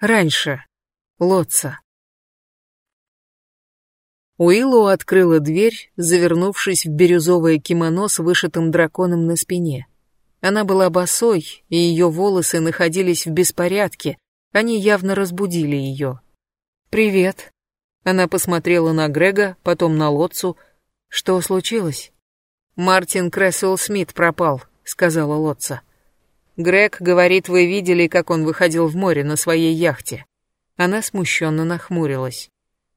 Раньше. Лотца. Уиллоу открыла дверь, завернувшись в бирюзовое кимоно с вышитым драконом на спине. Она была босой, и ее волосы находились в беспорядке, они явно разбудили ее. «Привет». Она посмотрела на Грега, потом на Лотцу. «Что случилось?» «Мартин Крэсуэлл Смит пропал», — сказала Лотца. «Грег говорит, вы видели, как он выходил в море на своей яхте». Она смущенно нахмурилась.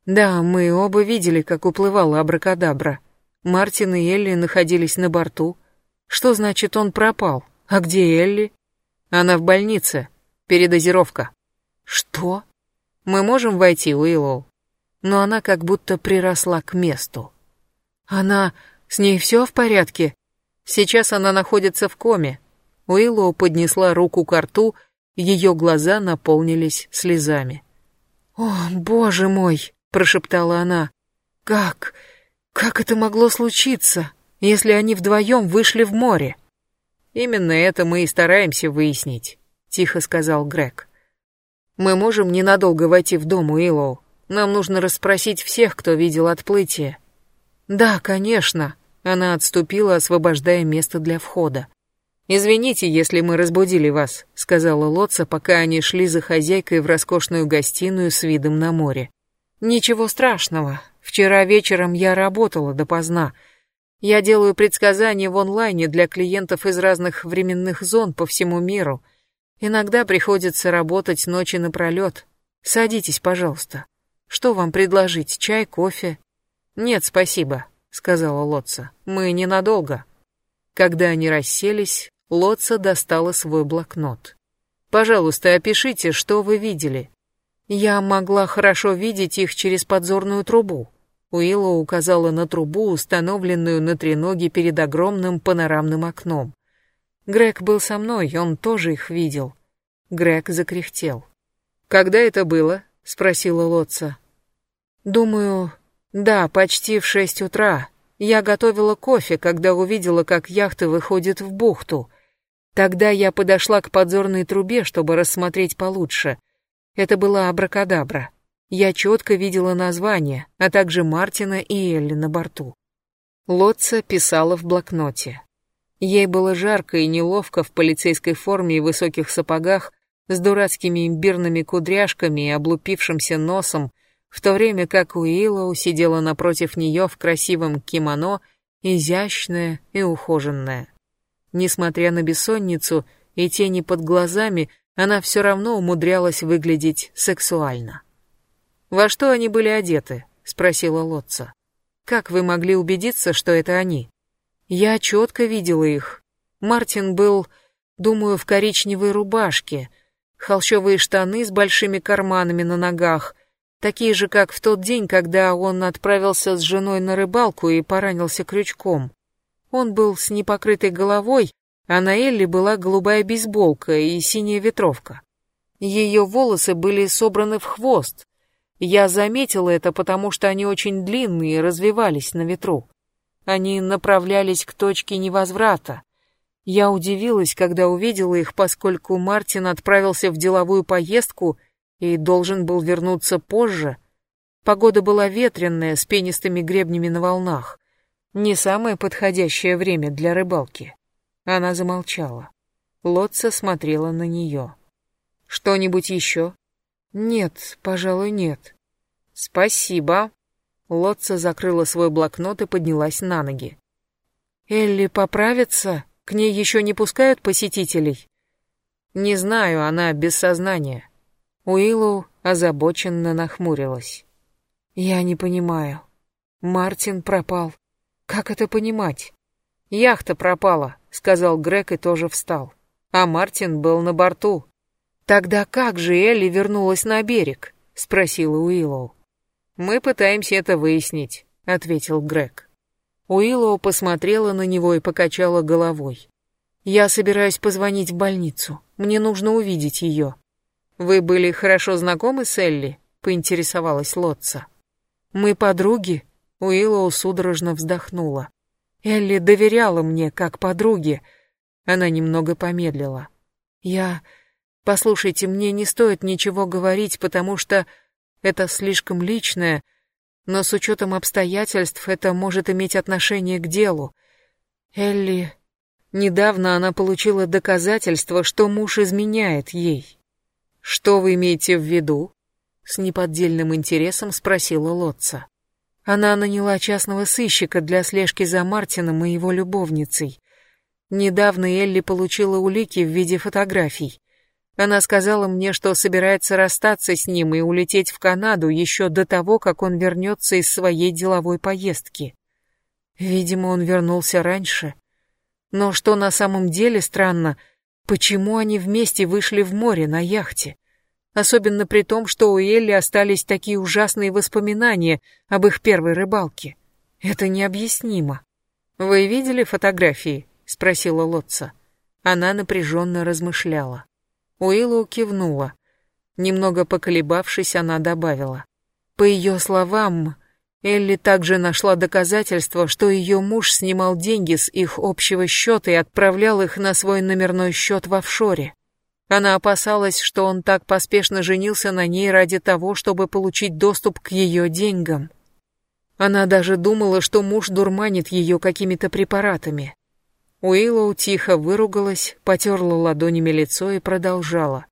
Да, мы оба видели, как уплывала абракадабра. Мартин и Элли находились на борту. Что значит он пропал? А где Элли? Она в больнице. Передозировка. Что? Мы можем войти, Уиллоу? Но она как будто приросла к месту. Она... С ней все в порядке? Сейчас она находится в коме. Уиллоу поднесла руку к рту, ее глаза наполнились слезами. «О, боже мой!» прошептала она. Как? Как это могло случиться, если они вдвоем вышли в море? Именно это мы и стараемся выяснить, тихо сказал Грег. Мы можем ненадолго войти в дом Уиллоу. Нам нужно расспросить всех, кто видел отплытие. Да, конечно. Она отступила, освобождая место для входа. «Извините, если мы разбудили вас», — сказала Лотца, пока они шли за хозяйкой в роскошную гостиную с видом на море. Ничего страшного. Вчера вечером я работала допоздна. Я делаю предсказания в онлайне для клиентов из разных временных зон по всему миру. Иногда приходится работать ночи напролет. Садитесь, пожалуйста. Что вам предложить, чай, кофе? Нет, спасибо, сказала Лотца. Мы ненадолго. Когда они расселись, Лотца достала свой блокнот. Пожалуйста, опишите, что вы видели. Я могла хорошо видеть их через подзорную трубу. Уилла указала на трубу, установленную на треноге перед огромным панорамным окном. Грег был со мной, он тоже их видел. Грег закряхтел. «Когда это было?» — спросила Лотца. «Думаю, да, почти в шесть утра. Я готовила кофе, когда увидела, как яхта выходит в бухту. Тогда я подошла к подзорной трубе, чтобы рассмотреть получше. Это была абракадабра. Я четко видела название, а также Мартина и Элли на борту. Лотца писала в блокноте. Ей было жарко и неловко в полицейской форме и высоких сапогах, с дурацкими имбирными кудряшками и облупившимся носом, в то время как Уиллоу сидела напротив нее в красивом кимоно, изящная и ухоженная. Несмотря на бессонницу и тени под глазами, она все равно умудрялась выглядеть сексуально. «Во что они были одеты?» — спросила Лотца. «Как вы могли убедиться, что это они?» «Я четко видела их. Мартин был, думаю, в коричневой рубашке, холщовые штаны с большими карманами на ногах, такие же, как в тот день, когда он отправился с женой на рыбалку и поранился крючком. Он был с непокрытой головой, а на Элли была голубая бейсболка и синяя ветровка. Ее волосы были собраны в хвост. Я заметила это, потому что они очень длинные и развивались на ветру. Они направлялись к точке невозврата. Я удивилась, когда увидела их, поскольку Мартин отправился в деловую поездку и должен был вернуться позже. Погода была ветренная, с пенистыми гребнями на волнах. Не самое подходящее время для рыбалки. Она замолчала. Лотца смотрела на нее. «Что-нибудь еще?» «Нет, пожалуй, нет». «Спасибо». Лотца закрыла свой блокнот и поднялась на ноги. «Элли поправится? К ней еще не пускают посетителей?» «Не знаю, она без сознания». Уиллоу озабоченно нахмурилась. «Я не понимаю. Мартин пропал. Как это понимать?» «Яхта пропала», — сказал Грег и тоже встал. А Мартин был на борту. «Тогда как же Элли вернулась на берег?» — спросила Уиллоу. «Мы пытаемся это выяснить», — ответил Грег. Уиллоу посмотрела на него и покачала головой. «Я собираюсь позвонить в больницу. Мне нужно увидеть ее». «Вы были хорошо знакомы с Элли?» — поинтересовалась Лотца. «Мы подруги?» — Уиллоу судорожно вздохнула. Элли доверяла мне как подруге. Она немного помедлила. Я... Послушайте, мне не стоит ничего говорить, потому что это слишком личное, но с учетом обстоятельств это может иметь отношение к делу. Элли... Недавно она получила доказательство, что муж изменяет ей. Что вы имеете в виду? С неподдельным интересом спросила Лотца. Она наняла частного сыщика для слежки за Мартином и его любовницей. Недавно Элли получила улики в виде фотографий. Она сказала мне, что собирается расстаться с ним и улететь в Канаду еще до того, как он вернется из своей деловой поездки. Видимо, он вернулся раньше. Но что на самом деле странно, почему они вместе вышли в море на яхте? Особенно при том, что у Элли остались такие ужасные воспоминания об их первой рыбалке. Это необъяснимо. «Вы видели фотографии?» — спросила Лотца. Она напряженно размышляла. Уиллоу кивнула. Немного поколебавшись, она добавила. По ее словам, Элли также нашла доказательства, что ее муж снимал деньги с их общего счета и отправлял их на свой номерной счет в офшоре. Она опасалась, что он так поспешно женился на ней ради того, чтобы получить доступ к ее деньгам. Она даже думала, что муж дурманит ее какими-то препаратами. Уиллоу тихо выругалась, потерла ладонями лицо и продолжала.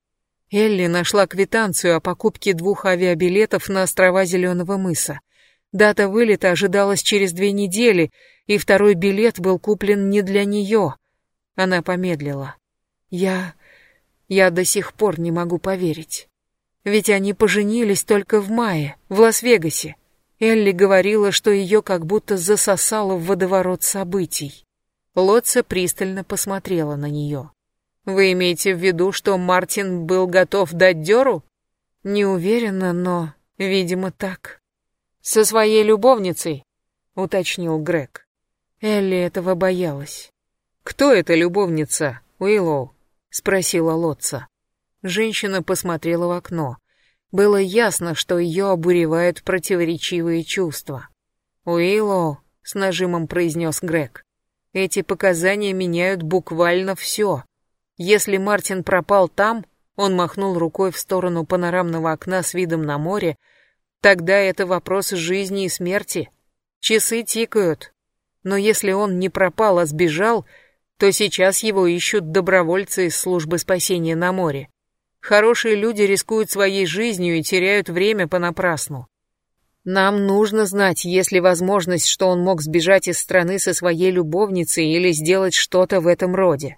Элли нашла квитанцию о покупке двух авиабилетов на острова Зеленого мыса. Дата вылета ожидалась через две недели, и второй билет был куплен не для нее. Она помедлила. Я... я до сих пор не могу поверить. Ведь они поженились только в мае, в Лас-Вегасе. Элли говорила, что ее как будто засосало в водоворот событий. Лотца пристально посмотрела на нее. «Вы имеете в виду, что Мартин был готов дать дёру?» «Не уверена, но, видимо, так». «Со своей любовницей?» — уточнил Грег. Элли этого боялась. «Кто эта любовница, Уиллоу?» — спросила Лотца. Женщина посмотрела в окно. Было ясно, что ее обуревают противоречивые чувства. «Уиллоу», — с нажимом произнес Грег, эти показания меняют буквально все. Если Мартин пропал там, он махнул рукой в сторону панорамного окна с видом на море, тогда это вопрос жизни и смерти. Часы тикают. Но если он не пропал, а сбежал, то сейчас его ищут добровольцы из службы спасения на море. Хорошие люди рискуют своей жизнью и теряют время понапрасну. Нам нужно знать, есть ли возможность, что он мог сбежать из страны со своей любовницей или сделать что-то в этом роде.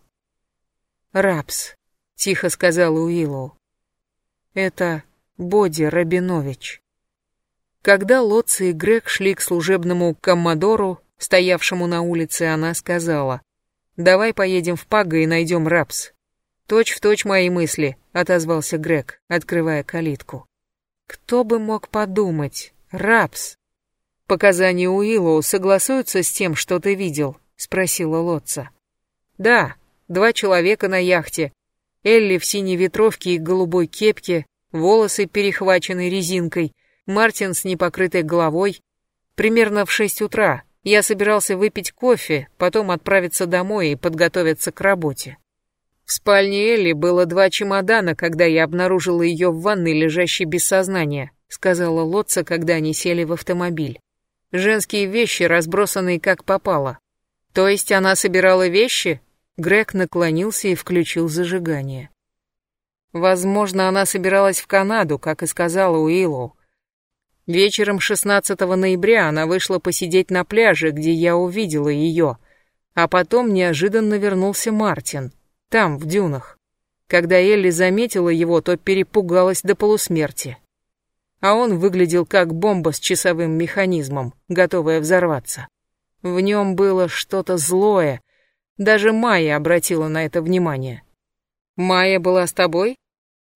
«Рапс», — тихо сказал Уиллоу. «Это Боди Рабинович». Когда Лотца и Грег шли к служебному коммодору, стоявшему на улице, она сказала, «Давай поедем в Пага и найдем Рапс». «Точь в точь мои мысли», — отозвался Грег, открывая калитку. «Кто бы мог подумать?» Рапс. Показания Уиллоу согласуются с тем, что ты видел? Спросила Лотца. Да, два человека на яхте. Элли в синей ветровке и голубой кепке, волосы перехвачены резинкой, Мартин с непокрытой головой. Примерно в шесть утра. Я собирался выпить кофе, потом отправиться домой и подготовиться к работе. В спальне Элли было два чемодана, когда я обнаружила ее в ванной, лежащей без сознания сказала Лотца, когда они сели в автомобиль. Женские вещи, разбросанные как попало. То есть она собирала вещи? Грег наклонился и включил зажигание. Возможно, она собиралась в Канаду, как и сказала Уиллоу. Вечером 16 ноября она вышла посидеть на пляже, где я увидела ее, а потом неожиданно вернулся Мартин, там, в дюнах. Когда Элли заметила его, то перепугалась до полусмерти а он выглядел как бомба с часовым механизмом, готовая взорваться. В нем было что-то злое. Даже Майя обратила на это внимание. «Майя была с тобой?»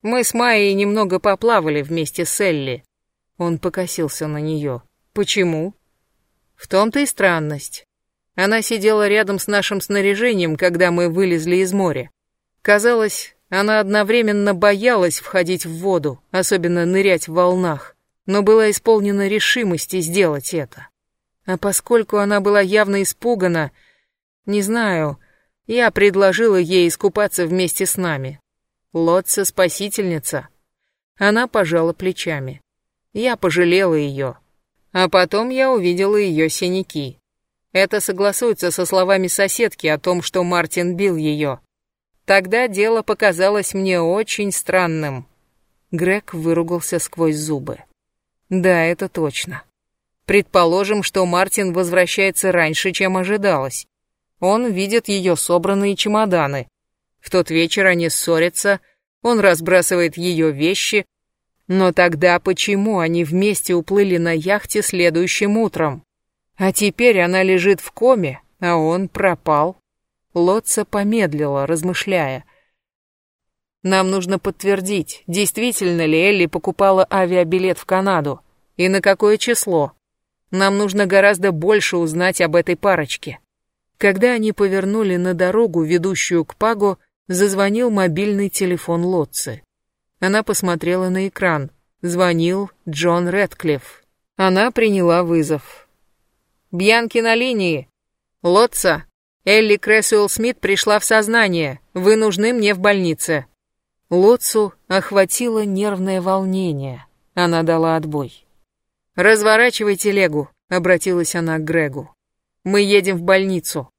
«Мы с Майей немного поплавали вместе с Элли». Он покосился на нее. «Почему?» «В том-то и странность. Она сидела рядом с нашим снаряжением, когда мы вылезли из моря. Казалось, она одновременно боялась входить в воду, особенно нырять в волнах, но была исполнена решимости сделать это. А поскольку она была явно испугана, не знаю, я предложила ей искупаться вместе с нами. Лотца спасительница. Она пожала плечами. Я пожалела ее. А потом я увидела ее синяки. Это согласуется со словами соседки о том, что Мартин бил ее. Тогда дело показалось мне очень странным. Грег выругался сквозь зубы. Да, это точно. Предположим, что Мартин возвращается раньше, чем ожидалось. Он видит ее собранные чемоданы. В тот вечер они ссорятся, он разбрасывает ее вещи. Но тогда почему они вместе уплыли на яхте следующим утром? А теперь она лежит в коме, а он пропал. Лотца помедлила, размышляя. Нам нужно подтвердить, действительно ли Элли покупала авиабилет в Канаду и на какое число. Нам нужно гораздо больше узнать об этой парочке. Когда они повернули на дорогу, ведущую к Пагу, зазвонил мобильный телефон Лотцы. Она посмотрела на экран. Звонил Джон Рэдклифф. Она приняла вызов. «Бьянки на линии!» «Лотца, Элли Крэсуэлл Смит пришла в сознание. Вы нужны мне в больнице». Лотцу охватило нервное волнение. Она дала отбой. «Разворачивай телегу», — обратилась она к Грегу. «Мы едем в больницу».